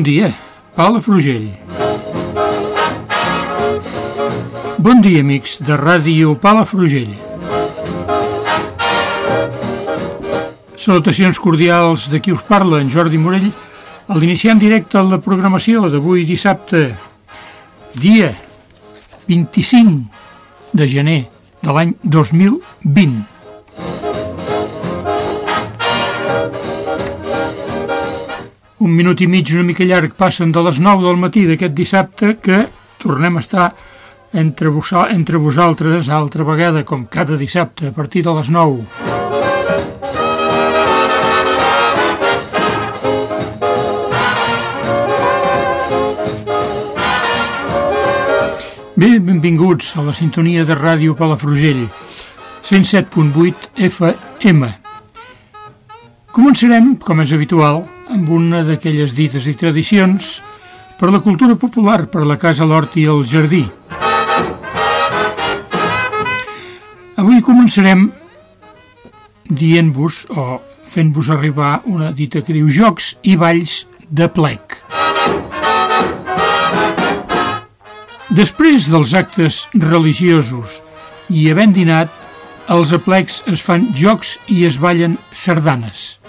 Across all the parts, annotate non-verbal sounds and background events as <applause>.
Bon dia, Palafrugell. Bon dia, amics de Ràdio Palafrugell. Salutacions cordials de qui us parla, en Jordi Morell, al iniciar en directe la programació d'avui dissabte, dia 25 de gener de l'any 2020. Un minut i mig una mica llarg passen de les 9 del matí d'aquest dissabte que tornem a estar entre, vos, entre vosaltres altra vegada, com cada dissabte, a partir de les 9. Bé, benvinguts a la sintonia de ràdio Palafrugell, 107.8 FM. Començarem, com és habitual, amb una d'aquelles dites i tradicions per la cultura popular, per la casa, l'hort i el jardí. Avui començarem dient-vos o fent-vos arribar una dita que diu Jocs i balls de plec. Després dels actes religiosos i havent dinat, als aplecs es fan jocs i es ballen sardanes.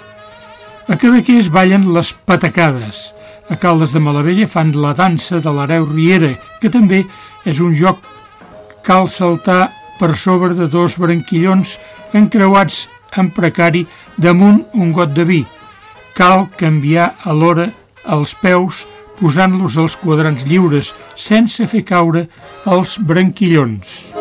A Cadaqués ballen les patacades. A Caldes de Malavella fan la dansa de l'hereu Riera, que també és un joc cal saltar per sobre de dos branquillons encreuats en precari damunt un got de vi. Cal canviar alhora els peus posant-los als quadrants lliures sense fer caure els branquillons.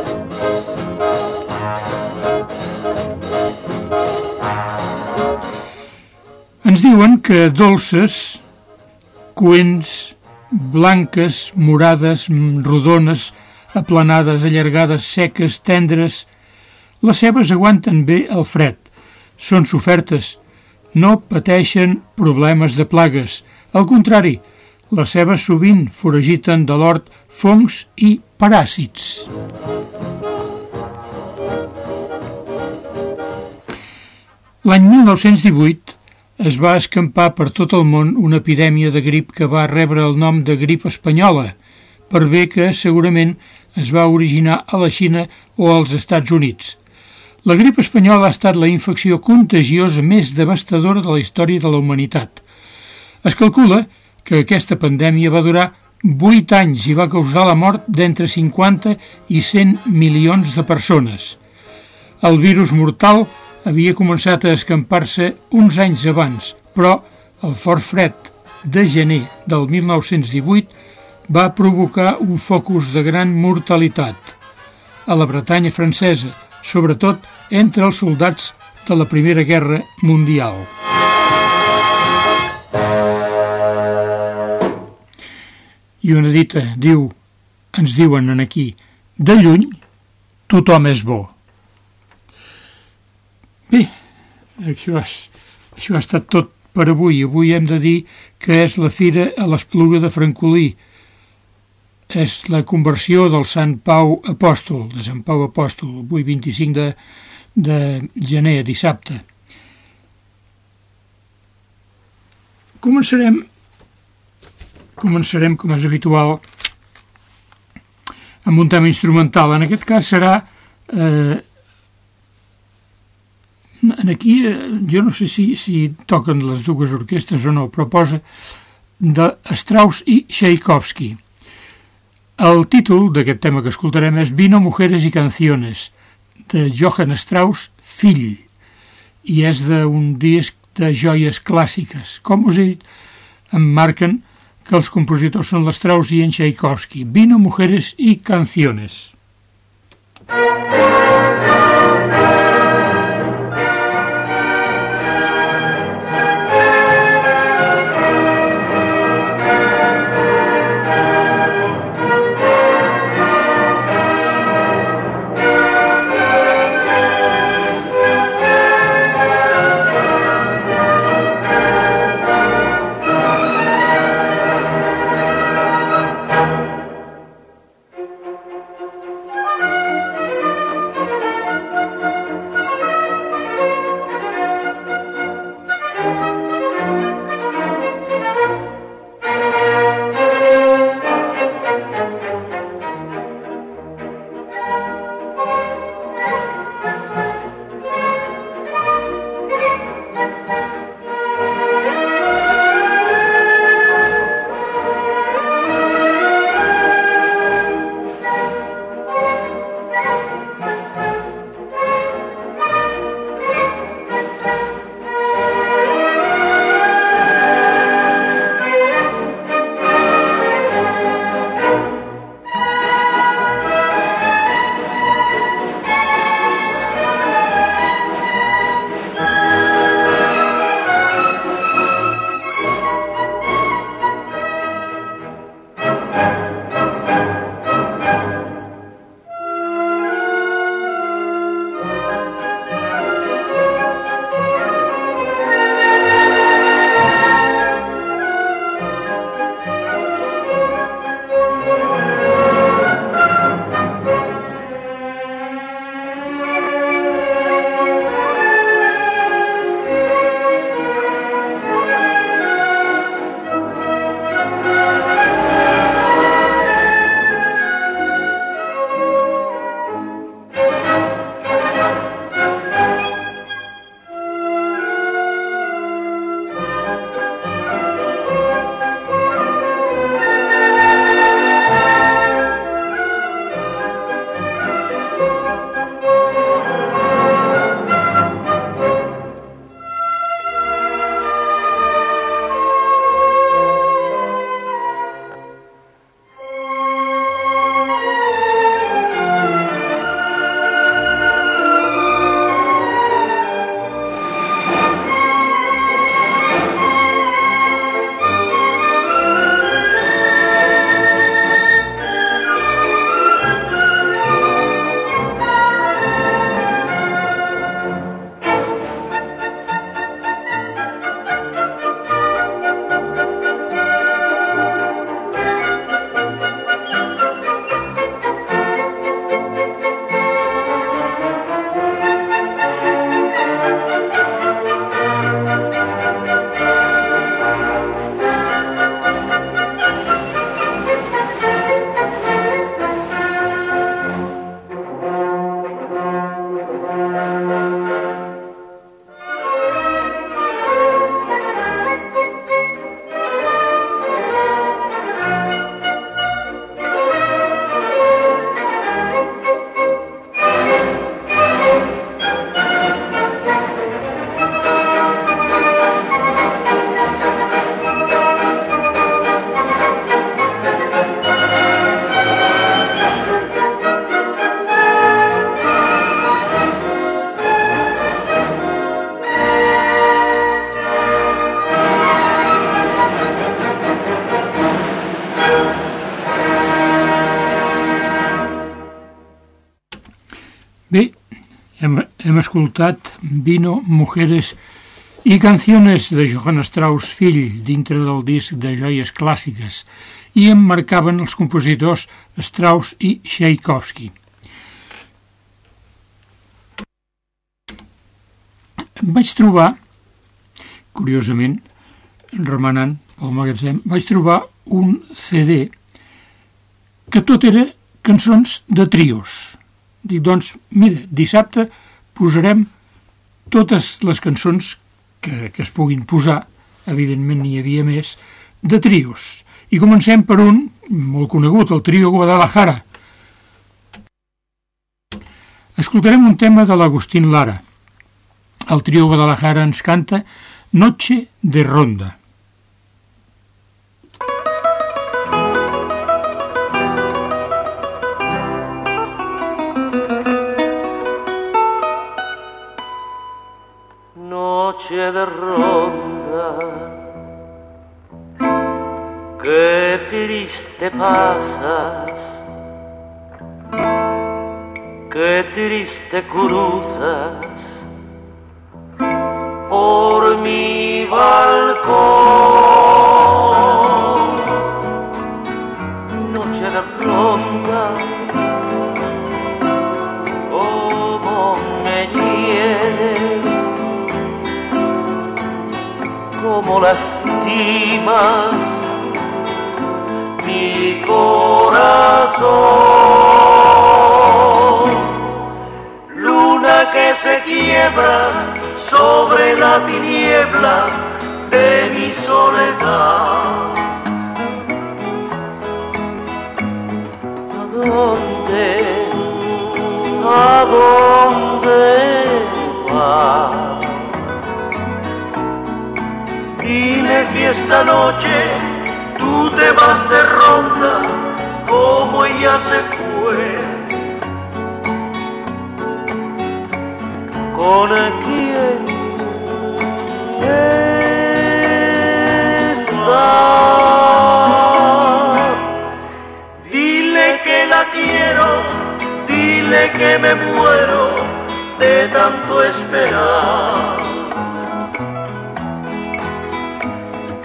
Ens diuen que dolces, coents, blanques, morades, rodones, aplanades, allargades, seques, tendres, les cebes aguanten bé el fred, són sofertes, no pateixen problemes de plagues. Al contrari, les cebes sovint foragiten de l'hort fongs i paràsits. L'any 1918 es va escampar per tot el món una epidèmia de grip que va rebre el nom de grip espanyola, per bé que segurament es va originar a la Xina o als Estats Units. La grip espanyola ha estat la infecció contagiosa més devastadora de la història de la humanitat. Es calcula que aquesta pandèmia va durar 8 anys i va causar la mort d'entre 50 i 100 milions de persones. El virus mortal havia començat a escampar-se uns anys abans, però el fort fred de gener del 1918 va provocar un focus de gran mortalitat. A la Bretanya francesa, sobretot entre els soldats de la Primera Guerra Mundial. I una dita diu, ens diuen en aquí, de lluny tothom és bo. Bé, això, és, això ha estat tot per avui. Avui hem de dir que és la fira a l'Espluga de Francolí. És la conversió del Sant Pau Apòstol, de Sant Pau Apòstol, avui 25 de, de gener, dissabte. Començarem, començarem, com és habitual, amb un tema instrumental. En aquest cas serà eh, aquí eh, jo no sé si, si toquen les dues orquestres o no, però posa de Strauss i Tchaikovsky. El títol d'aquest tema que escoltarem és Vino, Mujeres i Canciones, de Johann Strauss, fill, i és d'un disc de joies clàssiques. Com us he dit, em marquen que els compositors són l'Strauss i en Tchaikovsky. Vino, mujeres i canciones. Música escoltat Vino, Mujeres i Canciones de Johann Strauss fill dintre del disc de joies clàssiques i em marcaven els compositors Strauss i Tchaikovsky. Vaig trobar, curiosament, remenant pel magatzem, vaig trobar un CD que tot era cançons de trios. Dic, doncs, mira, dissabte posarem totes les cançons que, que es puguin posar, evidentment n'hi havia més, de trios. I comencem per un molt conegut, el trio Guadalajara. Escoltarem un tema de l'Agustín Lara. El trio Guadalajara ens canta Noche de Ronda. Noche de qué triste pasas, qué triste cruzas por mi balcón. Como lastimas mi corazón. Luna que se quiebra sobre la tiniebla de mi soledad. ¿A dónde, a dónde esta noche tú te vas de ronda como ella se fue. con quién está. Dile que la quiero, dile que me muero de tanto esperar.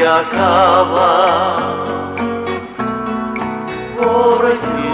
acaba por llorar.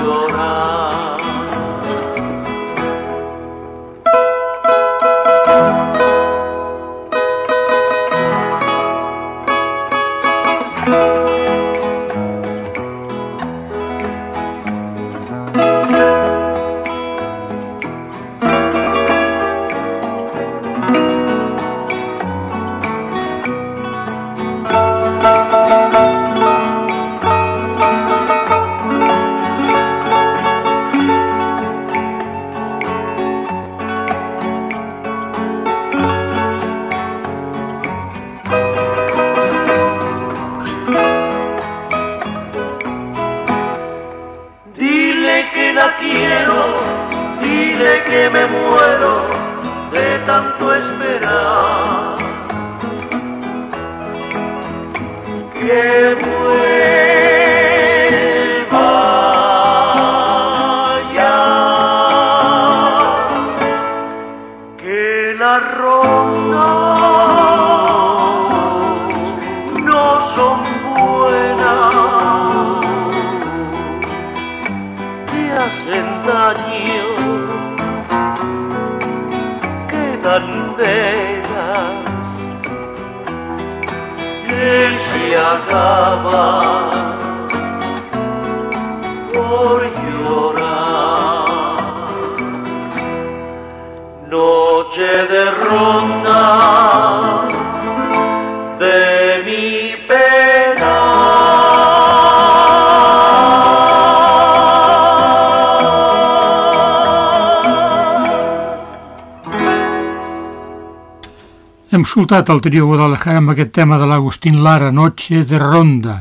Hem escoltat el trio Guadalajara amb aquest tema de l'Agustín Lara, Noche de Ronda.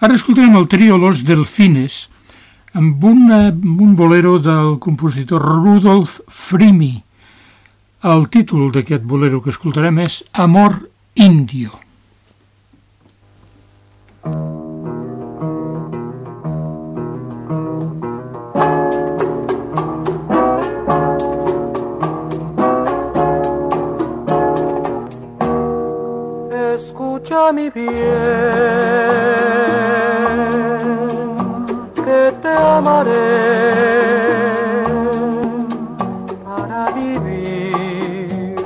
Ara escoltarem el trio Los Delfines amb, una, un bolero del compositor Rudolf Frimi. El títol d'aquest bolero que escoltarem és Amor Indio. Mi bien, que te amaré para vivir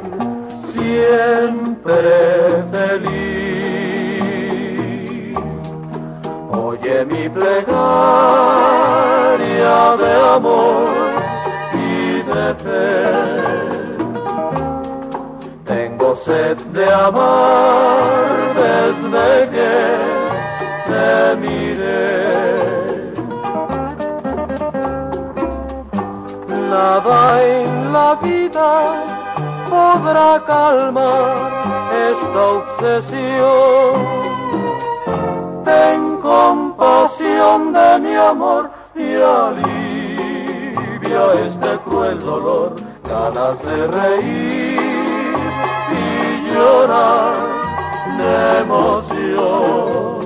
siempre. feliz. Oye mi plegaria de amor sed de amar desde que te miré. Nada en la vida podrá calmar esta obsesión. Ten compasión de mi amor y alivia este cruel dolor, ganas de reír llorar de emoción.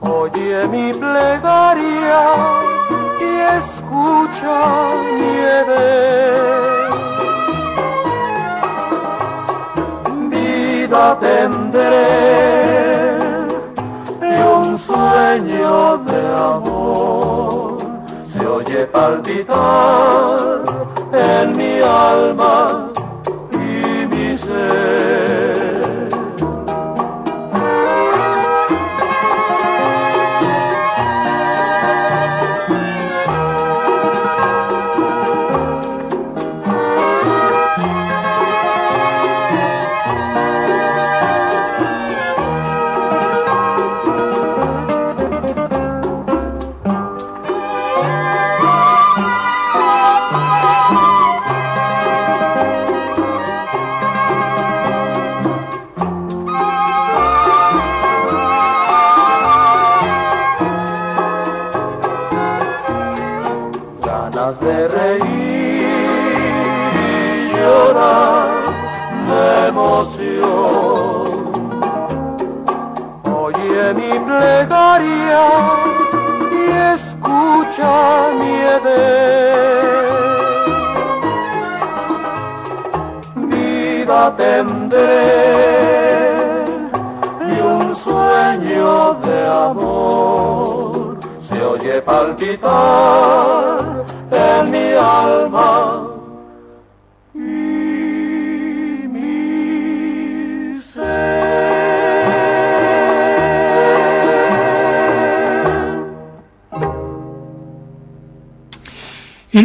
Oye mi plegaria y escucha mi. Vida tendré y un sueño de amor se oye palpitar en mi alma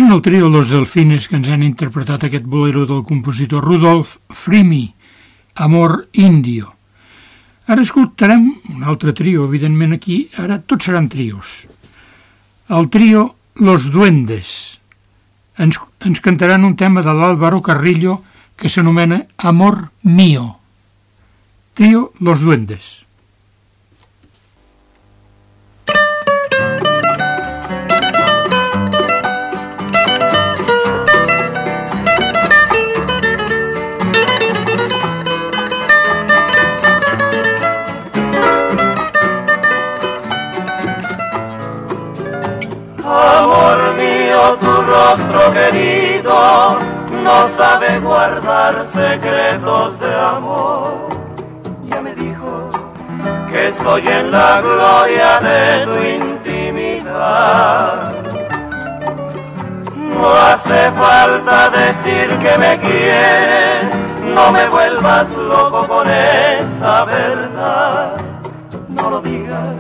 El trio Los Delfines que ens han interpretat aquest bolero del compositor Rudolf Frimi, Amor Indio. Ara escoltarem un altre trio, evidentment aquí, ara tots seran trios. El trio Los Duendes. Ens, ens cantaran un tema de l'Álvaro Carrillo que s'anomena Amor Mío. Trio Los Duendes. Rostro querido no sabe guardar secretos de amor. Ya me dijo que estoy en la gloria de tu intimidad. No hace falta decir que me quieres, no me vuelvas loco con esa verdad. No lo digas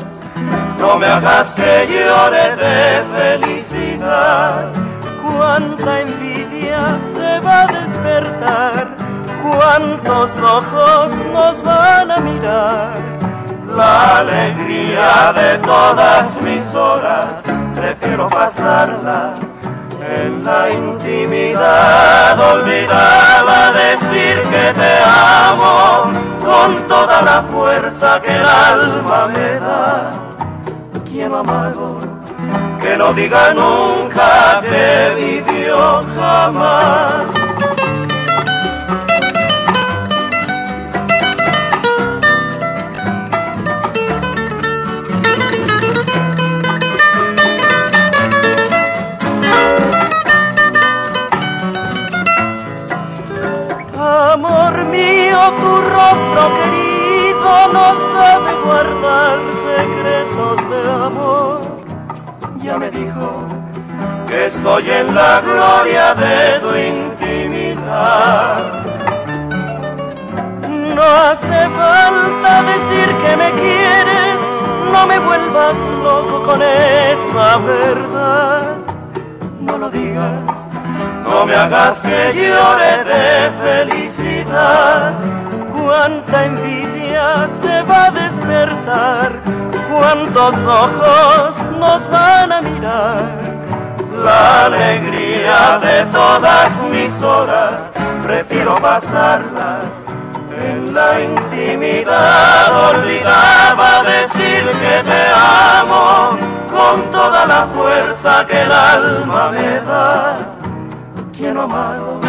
no me hagas que llore de felicidad. Cuánta envidia se va a despertar, cuántos ojos nos van a mirar. La alegría de todas mis horas, prefiero pasarlas en la intimidad. Olvidaba decir que te amo con toda la fuerza que el alma me da quien amado, que no diga nunca que vivió jamás. Amor mío, tu rostro querido no sabe guardar secretos de amor. Ya me dijo que estoy en la gloria de tu intimidad. hace falta decir que me quieres, no me vuelvas loco con esa verdad. No lo digas, no me hagas que llore de felicidad. Cuánta envidia se va a despertar, cuántos ojos nos van a mirar la alegría de todas mis horas, prefiero pasarlas en la intimidad. Olvidaba decir que te amo con toda la fuerza que el alma me da. Quien amado,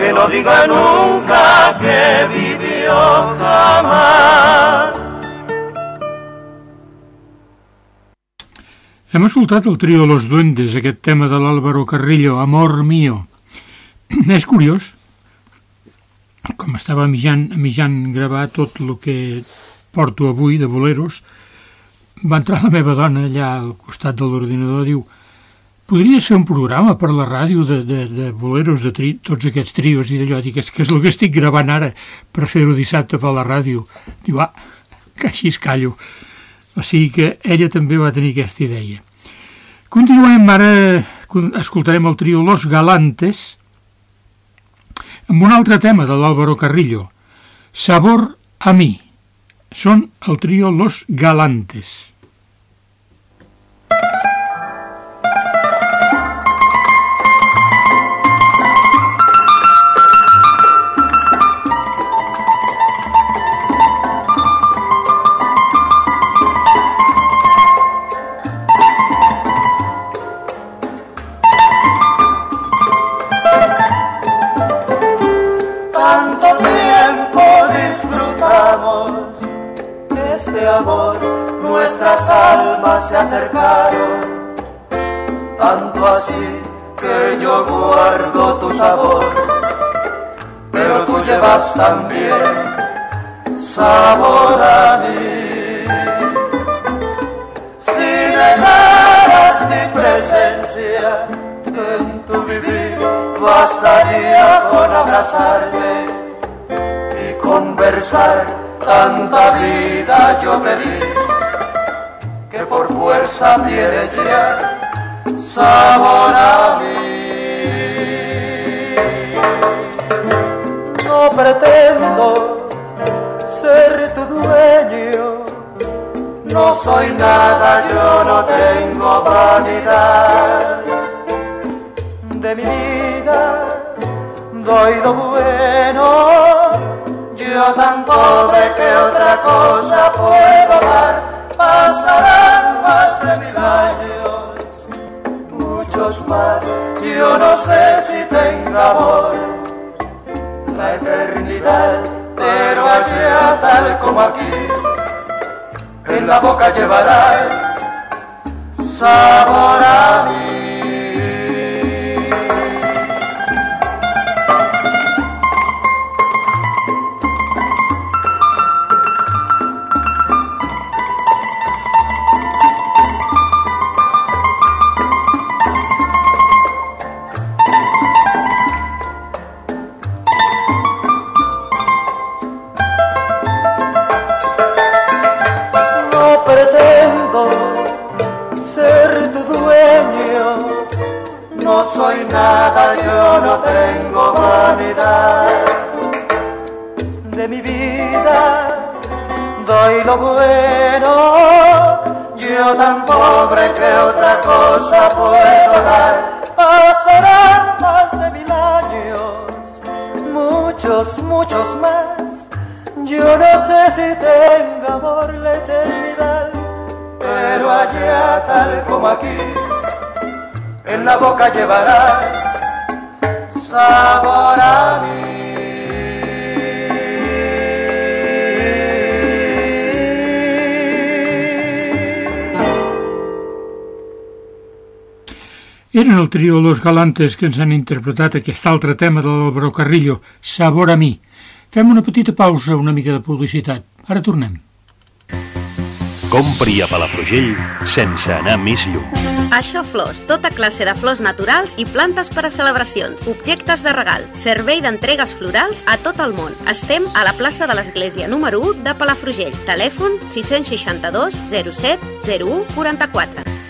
que no diga nunca que vivió jamás. Hem escoltat el trio Los Duendes, aquest tema de l'Àlvaro Carrillo, Amor Mío. <clears throat> És curiós, com estava mitjant, mitjant gravar tot el que porto avui de boleros, va entrar la meva dona allà al costat de l'ordinador, diu, podries fer un programa per la ràdio de, de, de boleros, de tri, tots aquests trios i d'allò, dic, és que és el que estic gravant ara per fer-ho dissabte per la ràdio. Diu, ah, que així es callo. O sigui que ella també va tenir aquesta idea. Continuem ara, escoltarem el trio Los Galantes amb un altre tema de l'Àlvaro Carrillo, Sabor a mi. Són el trio Los Galantes. Llevas también sabor a mí. Si negaras mi presencia en tu vivir, bastaría con abrazarte y conversar, tanta vida yo te di por fuerza tienes ya sabor a mí. Pretendo ser tu dueño, no soy nada, yo no tengo vanidad. De mi vida, doy lo bueno, yo tan pobre que otra cosa puedo dar. Pasarán más de mil años, muchos más, yo no sé si tenga amor la eternidad, pero allá tal como aquí, en la boca llevarás sabor a mí. lo bueno. Yo tan pobre que otra cosa puedo dar. Pasarán más de mil años, muchos, muchos más. Yo no sé si tenga amor la eternidad, pero allá tal como aquí, en la boca llevarás sabor a mí. Eren el trio Los Galantes que ens han interpretat aquest altre tema de l'Alvaro Carrillo, Sabor a mi. Fem una petita pausa, una mica de publicitat. Ara tornem. Compri a Palafrugell sense anar més lluny. Això Flors, tota classe de flors naturals i plantes per a celebracions, objectes de regal, servei d'entregues florals a tot el món. Estem a la plaça de l'Església número 1 de Palafrugell. Telèfon 662 07 01 44.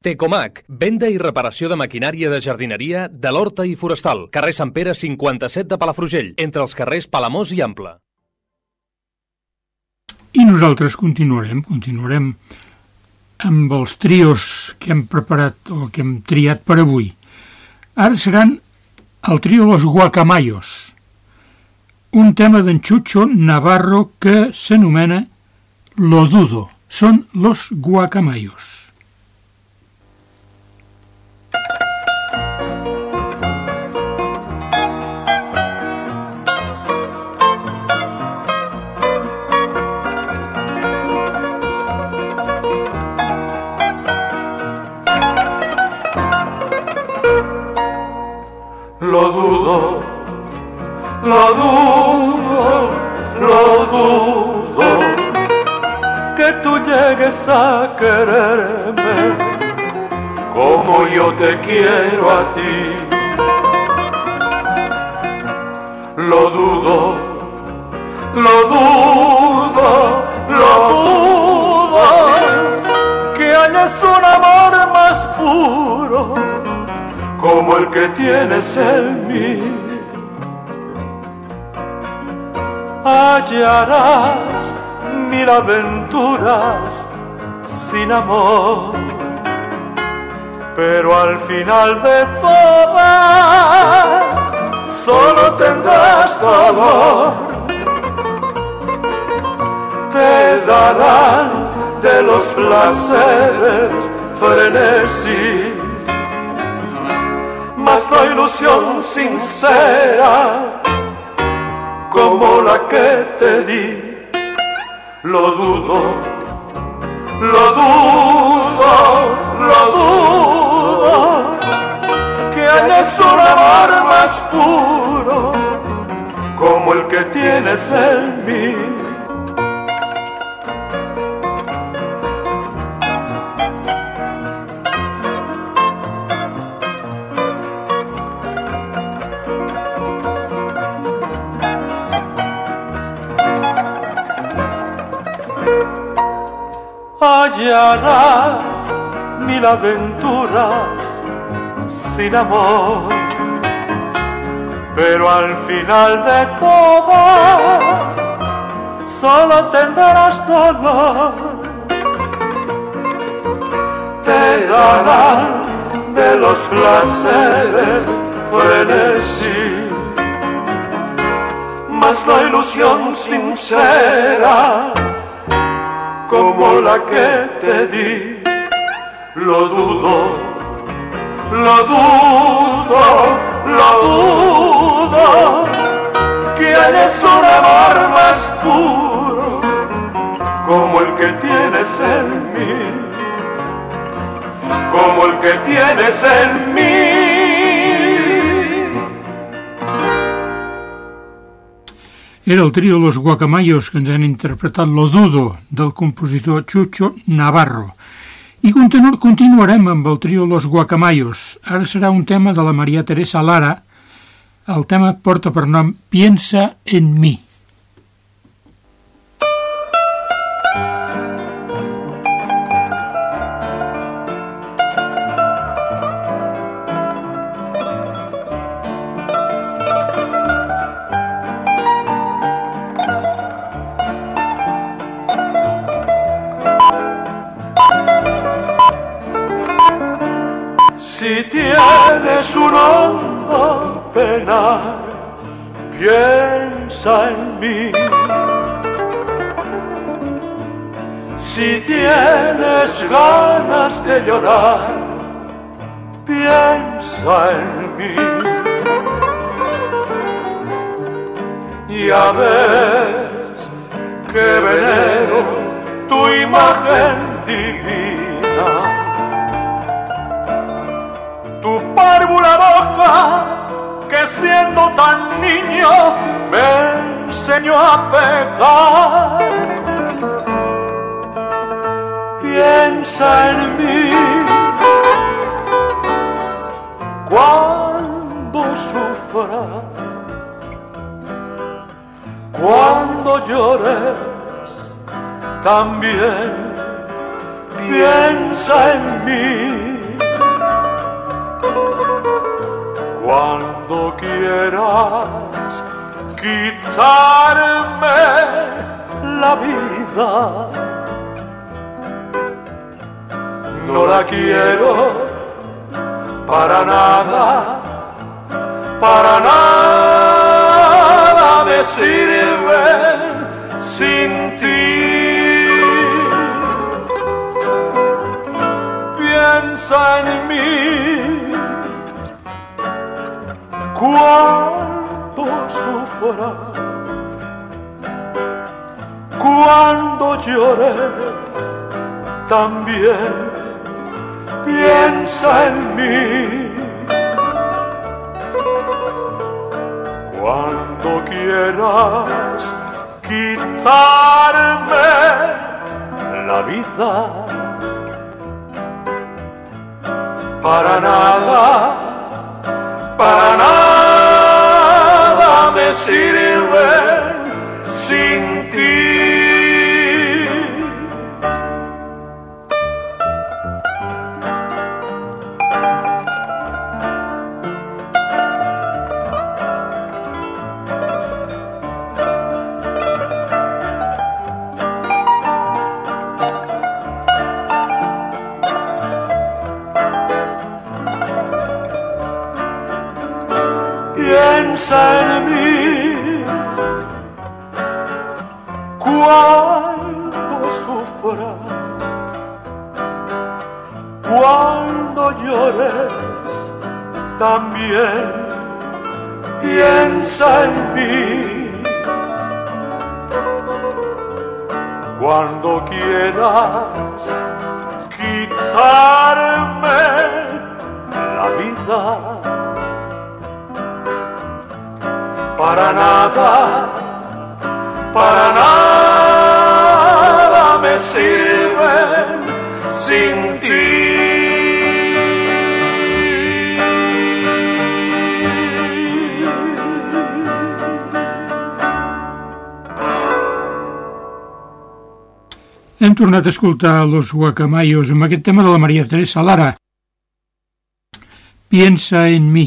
Tecomac, venda i reparació de maquinària de jardineria de l'Horta i Forestal, carrer Sant Pere 57 de Palafrugell, entre els carrers Palamós i Ample. I nosaltres continuarem, continuarem amb els trios que hem preparat o que hem triat per avui. Ara seran el trio Los Guacamayos, un tema d'en Chucho Navarro que s'anomena Lo Dudo. Són Los Guacamayos. Quererme como yo te quiero a ti. Lo dudo, lo dudo, lo dudo, que hayas un amor más puro como el que tienes en mí. Hallarás mil aventuras sin amor, pero al final de todas solo tendrás dolor. Te darán de los placeres frenesí más la ilusión sincera como la que te di. Lo dudo, lo dudo, lo dudo, que hayas un amor más puro como el que tienes en mí. Hallarás mil aventuras sin amor. Pero al final de todo, solo tendrás dolor. Te darán de los placeres frenesí, más la ilusión sincera como la que te di. Lo dudo, lo dudo, lo dudo, hayas un amor más puro como el que tienes en mí, como el que tienes en mí. Era el trio Los Guacamayos que ens han interpretat Lo Dudo del compositor Chucho Navarro. I continu continuarem amb el trio Los Guacamayos. Ara serà un tema de la Maria Teresa Lara. El tema porta per nom Piensa en mi. Piensa en mí. Si tienes ganas de llorar, piensa en mí. Ya ves que venero tu imagen divina. Tu párvula boca que siendo tan niño me enseñó a pecar piensa en mí. Cuando sufras, cuando llores, también piensa en mí. Cuando quieras quitarme la vida no la quiero para nada, para nada me sirve sin ti. Piensa en mí cuando sufra, cuando llore también piensa en mí. Cuando quieras quitarme la vida, para nada, para tornat a escoltar Los Guacamayos amb aquest tema de la Maria Teresa Lara. Piensa en mi.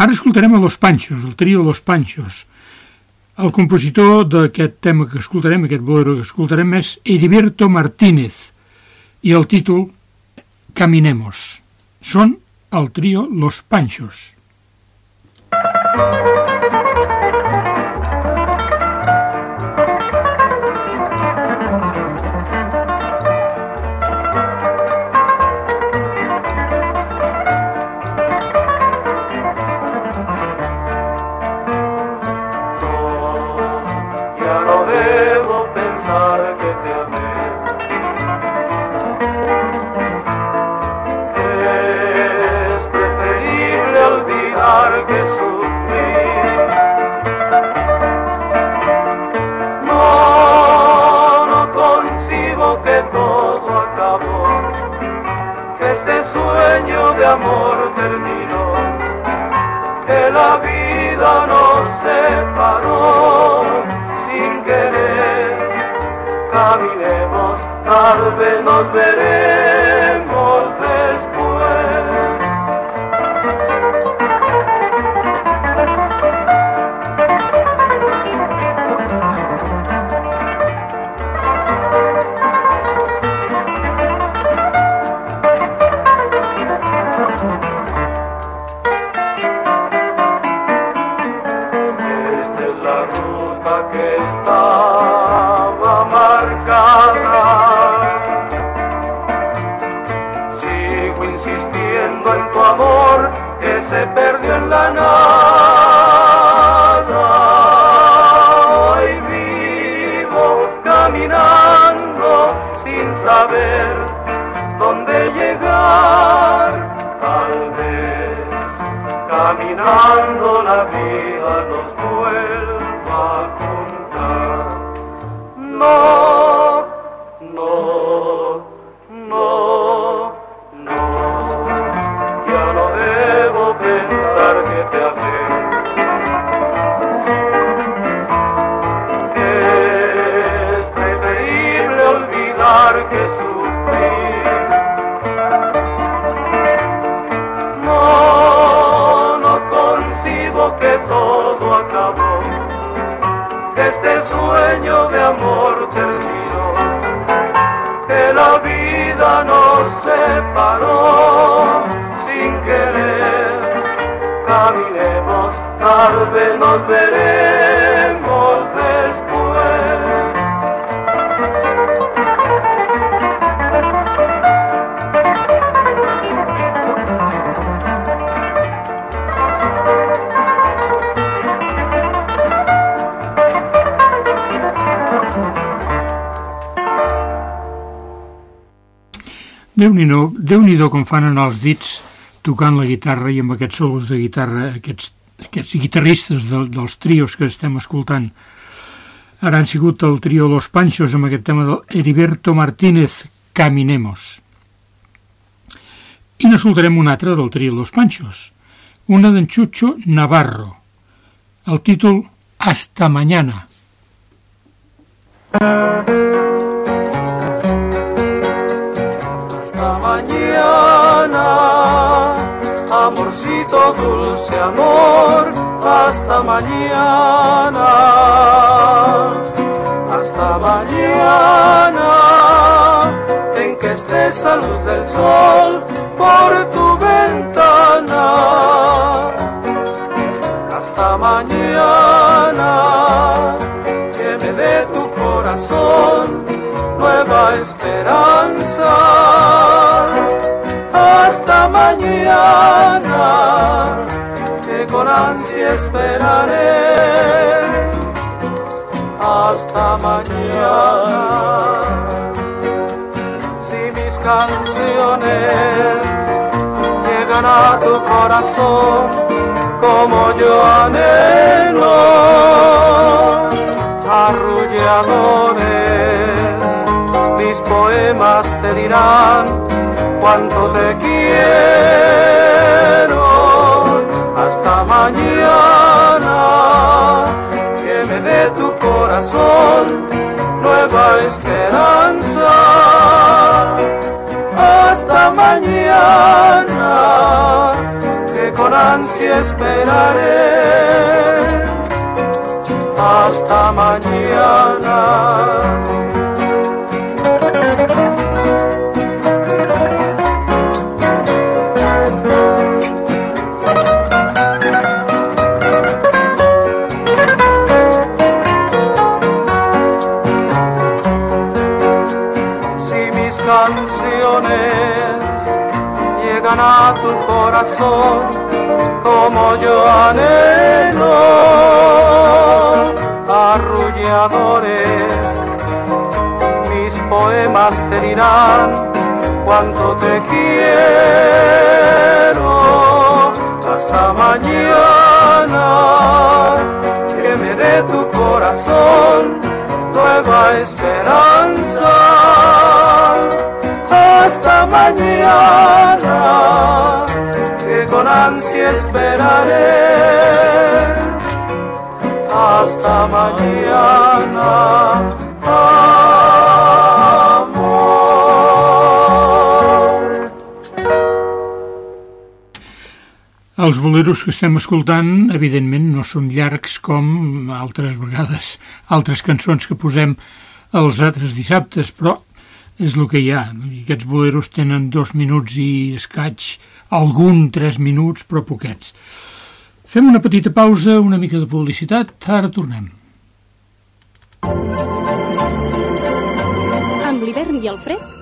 Ara escoltarem a Los Panchos, el trio Los Panchos. El compositor d'aquest tema que escoltarem, aquest bolero que escoltarem, és Heriberto Martínez i el títol Caminemos. Són el trio Los Panchos. Sueño de amor terminó, que la vida nos separó sin querer. Caminemos, tal vez nos veremos Déu-n'hi-do Déu, Déu com fan en els dits tocant la guitarra i amb aquests solos de guitarra, aquests, aquests guitarristes de, dels trios que estem escoltant. Ara han sigut el trio Los Panchos amb aquest tema d'Heriberto Martínez, Caminemos. I n'escoltarem un altre del trio Los Panchos, una d'en Chucho Navarro. El títol Hasta mañana. Hasta amorcito dulce amor, hasta mañana, hasta mañana, en que estés a luz del sol por tu ventana. Hasta mañana, que me dé tu corazón nueva esperanza. Mañana, que con ansia esperaré. Hasta mañana. Si mis canciones llegan a tu corazón como yo anhelo, arrulladores mis poemas te dirán cuánto te quiero. Hasta mañana, que me dé tu corazón nueva esperanza. Hasta mañana, que con ansia esperaré. Hasta mañana. Como yo anhelo, arrulladores, mis poemas te dirán cuánto te quiero. Hasta mañana, que me dé tu corazón nueva esperanza. Hasta mañana, que con ansia esperaré. Hasta mañana. Els boleros que estem escoltant, evidentment, no són llargs com altres vegades, altres cançons que posem els altres dissabtes, però és el que hi ha. Aquests boleros tenen dos minuts i escaig, algun tres minuts, però poquets. Fem una petita pausa, una mica de publicitat, ara tornem. Amb l'hivern i el fred,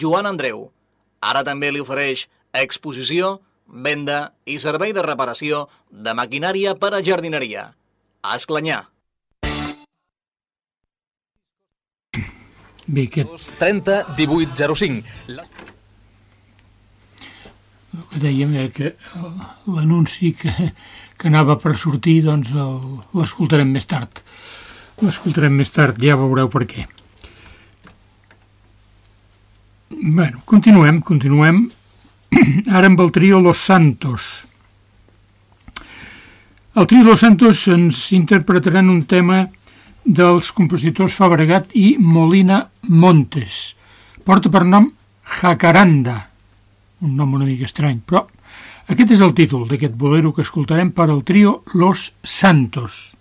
Joan Andreu. Ara també li ofereix exposició, venda i servei de reparació de maquinària per a jardineria. A Esclanyà. Bé, aquest... 30 18 05. La... El que dèiem era que l'anunci que, que anava per sortir, doncs l'escoltarem més tard. L'escoltarem més tard, ja veureu per què. Bueno, continuem, continuem. <clears throat> Ara amb el trio Los Santos. El trio Los Santos ens interpretaran un tema dels compositors Fabregat i Molina Montes. Porta per nom Jacaranda, un nom una mica estrany, però aquest és el títol d'aquest bolero que escoltarem per al trio Los Santos.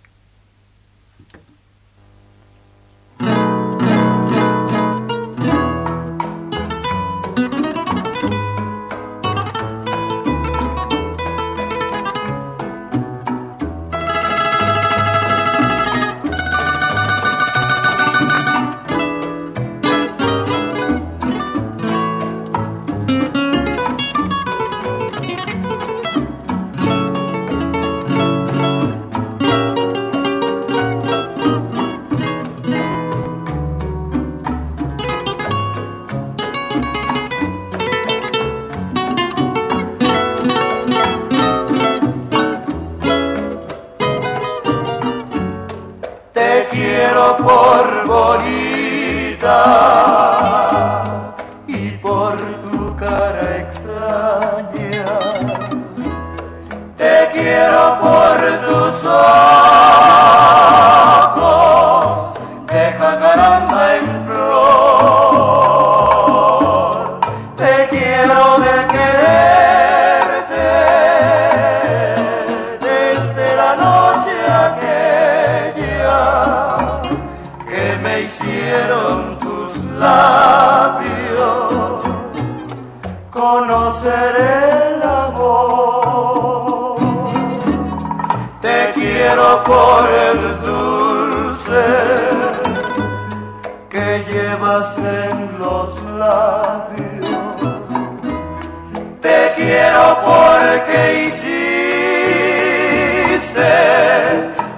porque hiciste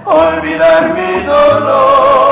olvidar mi dolor.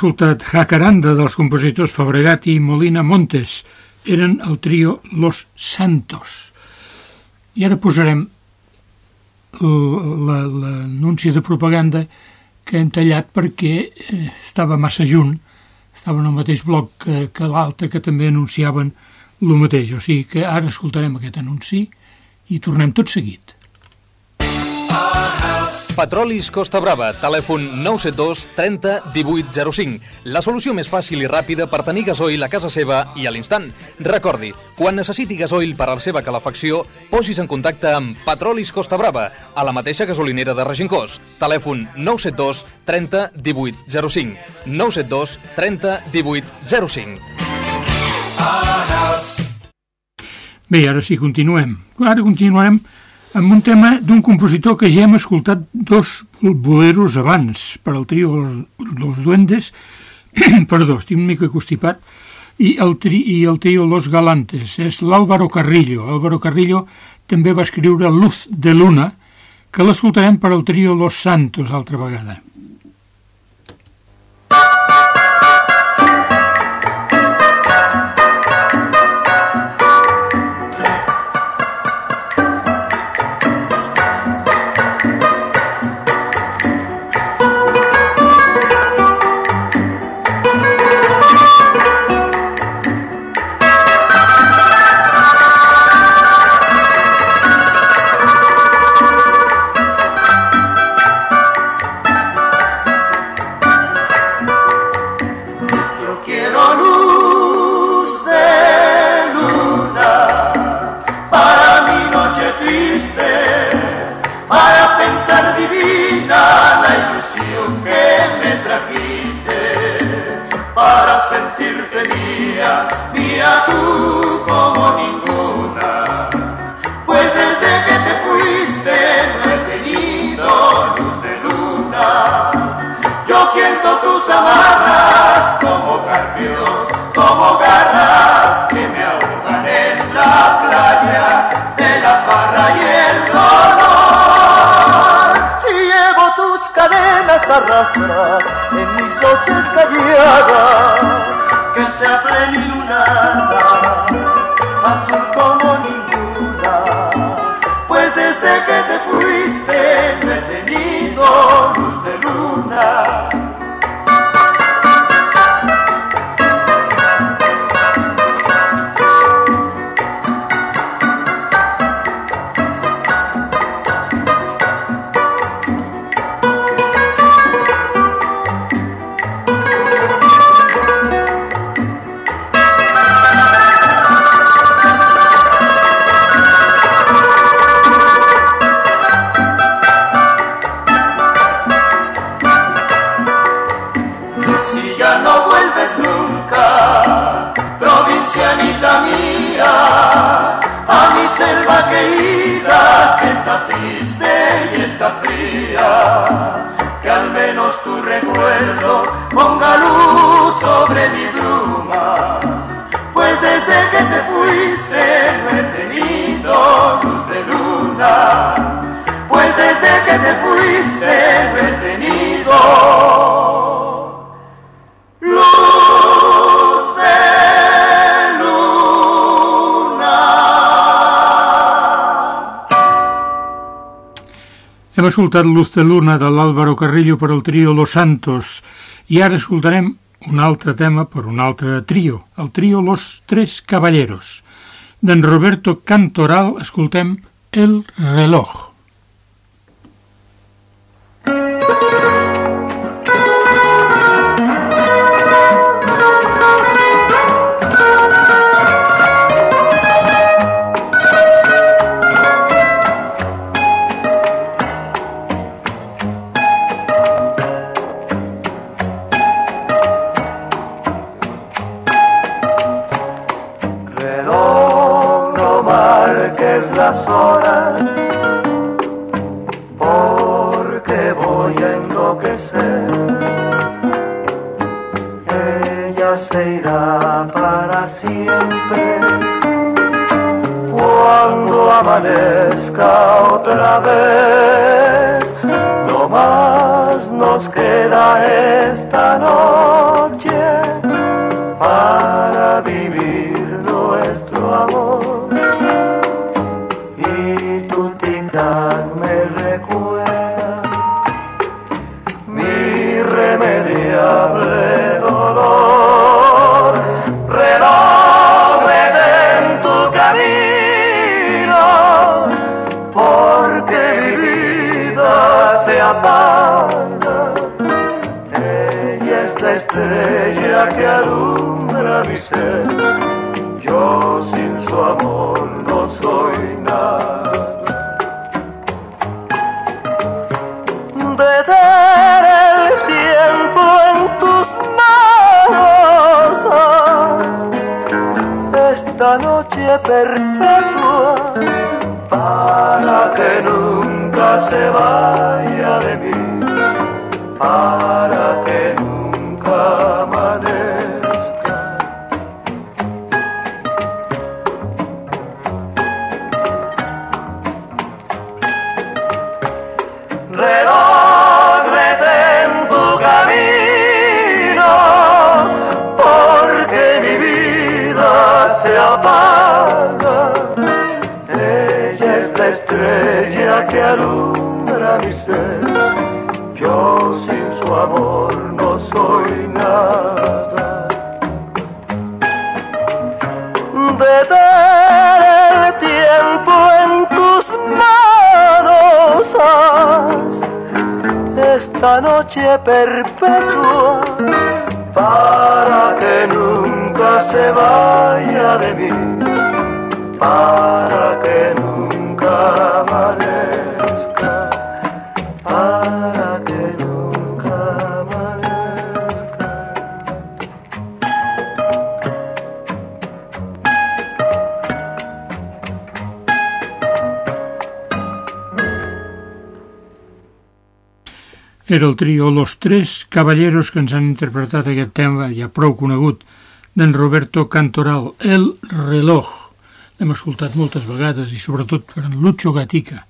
Escoltat Jacaranda dels compositors Fabregat i Molina Montes. Eren el trio Los Santos. I ara posarem l'anunci de propaganda que hem tallat perquè eh, estava massa junt, estava en el mateix bloc que, que l'altre que també anunciaven el mateix. O sigui que ara escoltarem aquest anunci i tornem tot seguit. Petrolis Costa Brava, telèfon 972 30 18 05. La solució més fàcil i ràpida per tenir gasoil a casa seva i a l'instant. Recordi, quan necessiti gasoil per a la seva calefacció, posis en contacte amb Petrolis Costa Brava, a la mateixa gasolinera de Regincós. Telèfon 972 30 18 05. 972 30 18 05. Bé, ara sí, continuem. Ara continuarem amb un tema d'un compositor que ja hem escoltat dos boleros abans per al trio dels duendes, <clears throat> perdó, estic una mica constipat, i el, tri, i el trio Los Galantes, és l'Álvaro Carrillo. Álvaro Carrillo també va escriure Luz de Luna, que l'escoltarem per al trio Los Santos altra vegada. arrastras en mis noches calladas, que sea plenilunada, azul como ninguna, pues desde que te fuiste me he tenido luz de luna. Escoltat Luz de Luna de l'Àlvaro Carrillo per al trio Los Santos i ara escoltarem un altre tema per un altre trio, el trio Los Tres Caballeros. D'en Roberto Cantoral escoltem El reloj. Ella es la estrella que alumbra mi ser. Yo sin su amor no soy nada. Detén el tiempo en tus manos. Esta noche perpetua para que nunca se vaya de mí para que Era el trio Los Tres Caballeros que ens han interpretat aquest tema ja prou conegut d'en Roberto Cantoral, El reloj. L'hem escoltat moltes vegades i sobretot per en Lucho Gatica.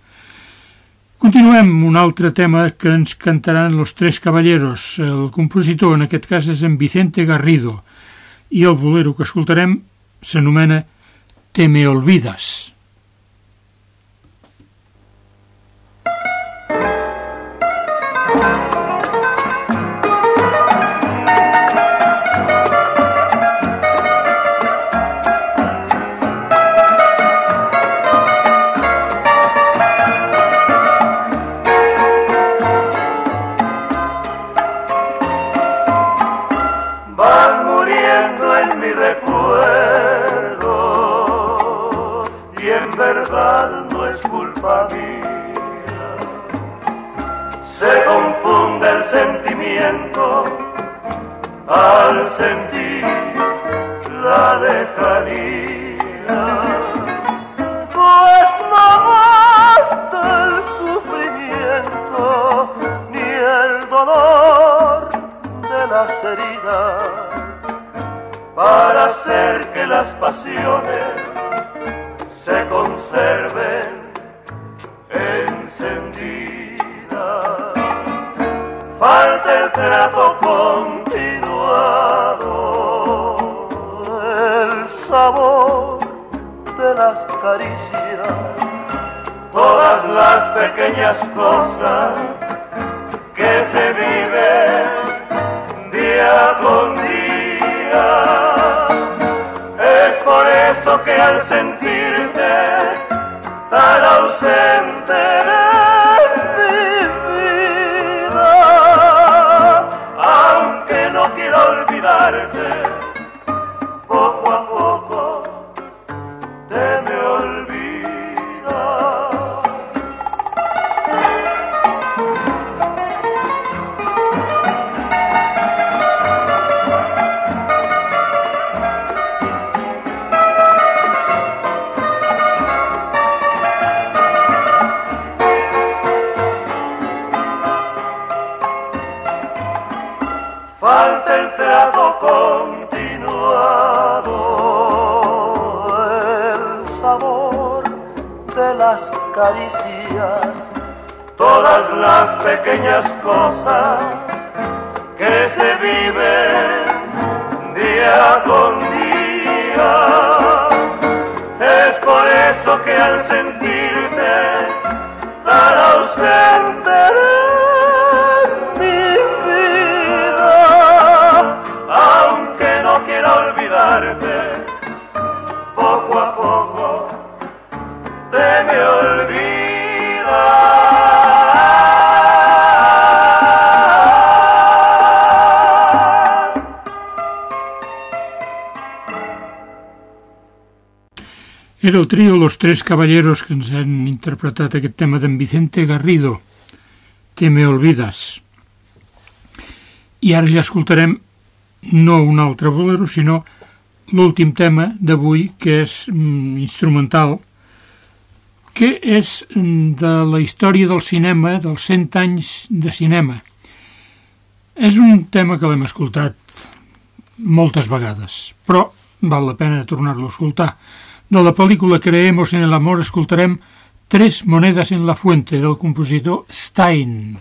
Continuem un altre tema que ens cantaran Los Tres Caballeros. El compositor en aquest cas és en Vicente Garrido i el bolero que escoltarem s'anomena Te me olvidas. Verdad no es culpa mía. Se confunde el sentimiento de las caricias, todas las pequeñas cosas que se viven día con día. Es por eso que al sentirte tan ausente de mi vida, aunque no quiera olvidarte, Era el trio Los Tres Caballeros que ens han interpretat aquest tema d'en Vicente Garrido, Te me olvidas. I ara ja escoltarem no un altre bolero, sinó l'últim tema d'avui, que és mm, instrumental, que és mm, de la història del cinema, dels 100 anys de cinema. És un tema que l'hem escoltat moltes vegades, però val la pena tornar-lo a escoltar. De la pel·lícula Creemos en el amor escoltarem Tres monedes en la fuente del compositor Stein.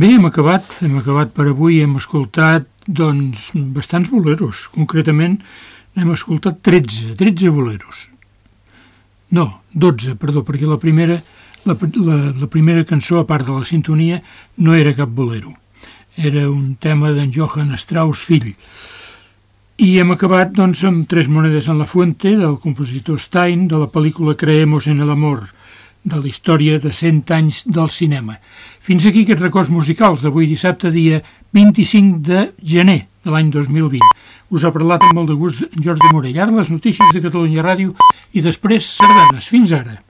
Bé, hem acabat, hem acabat per avui, hem escoltat, doncs, bastants boleros. Concretament, hem escoltat 13, 13 boleros. No, 12, perdó, perquè la primera, la, la, la primera cançó, a part de la sintonia, no era cap bolero. Era un tema d'en Johann Strauss fill. I hem acabat, doncs, amb Tres monedes en la fuente, del compositor Stein, de la pel·lícula Creemos en el amor, de la història de 100 anys del cinema. Fins aquí aquests records musicals d'avui dissabte, dia 25 de gener de l'any 2020. Us ha parlat amb molt de gust Jordi Morell. Ara les notícies de Catalunya Ràdio i després sardanes. Fins ara.